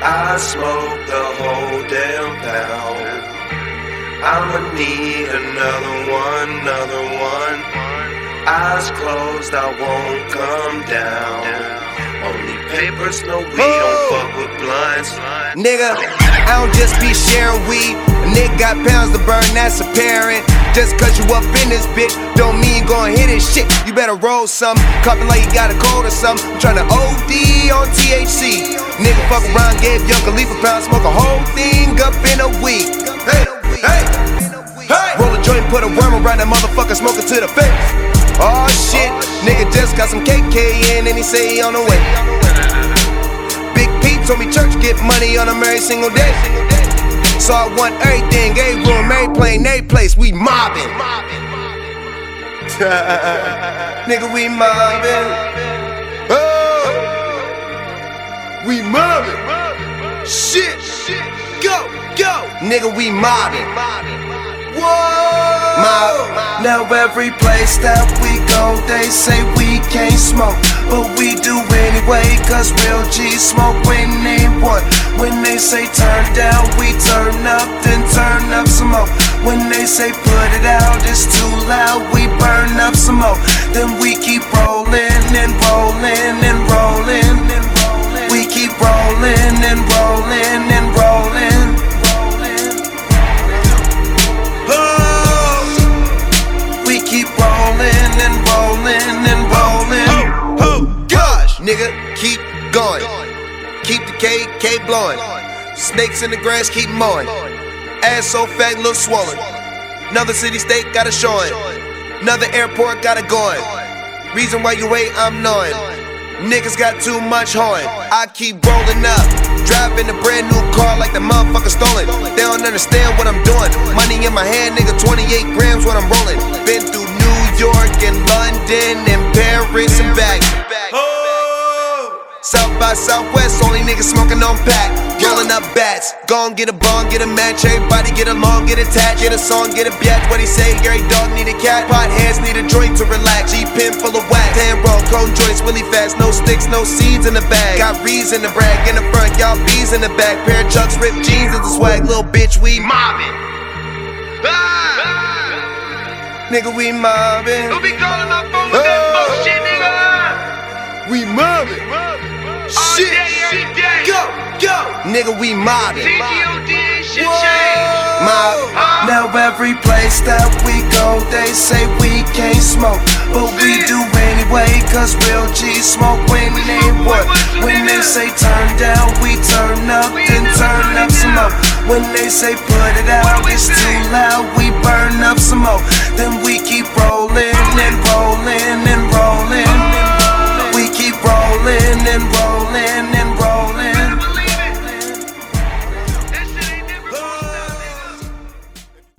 I smoke the whole damn pound. I'ma need another one, another one. Eyes closed, I won't come down. Only papers, no we don't fuck with blinds. Nigga, I don't just be sharing weed. Nigga got pounds to burn, that's apparent. Just cause you up in this bitch, don't mean gon' hit this shit. You better roll some, it like you got a cold or something. Tryna OD on THC. Nigga fuck around, gave Young Khalifa pound, smoke a whole thing up in a week. Hey, hey, hey. Roll a joint, put a worm around that motherfucker, smoke it to the face. Oh shit, nigga just got some KK in and he say he on the way. Big Pete told me church get money on him every single day. So I want everything, every room, every plane, every place, we mobbing. Nigga, we mobbing. Oh, we mobbing. Shit, go, go. Nigga, we mobbing. Whoa. Mob. Now every place that we go, they say we can't smoke, but we do anyway. Cause real G smoke. When they say turn down, we turn up, then turn up some more. When they say put it out, it's too loud, we burn up some more. Then we keep rolling and rolling and rolling and rolling. We keep rolling and rolling and rolling. Oh, we keep rolling and rolling and rolling. Oh, gosh, nigga, keep going. Keep the KK blowing. Snakes in the grass keep mowing. Ass so fat, look swollen. Another city state got a showing. Another airport got it going. Reason why you wait, I'm knowing. Niggas got too much horn. I keep rolling up. Driving a brand new car like the motherfucker stolen. They don't understand what I'm doing. Money in my hand, nigga, 28 grams when I'm rolling. Been through New York and London and Paris and back. Oh! South by Southwest, only niggas smoking on pack. Rolling up bats. Gon' get a bong, get a match. Everybody get along, get attached. Get a song, get a biatch. What he say? Gary dog need a cat. Pot heads need a joint to relax. G Pen full of wax. Tan roll, cone joints really fast. No sticks, no seeds in the bag. Got reason to brag in the front, y'all bees in the back. Pair of chucks, ripped jeans is the swag. Little bitch, we mobbing. Ah! Nigga, we mobbing. Who be calling my phone with that Oh. bullshit, nigga? We mobbing. Nigga, we mobbing. TGOD ain't. Mob. Now every place that we go, they say we can't smoke, but we do anyway. Cause real G smoke when they what? When they say turn down, we turn up, then turn up some more. When they say put it out, it's too loud, we burn up some more. Then we keep rolling.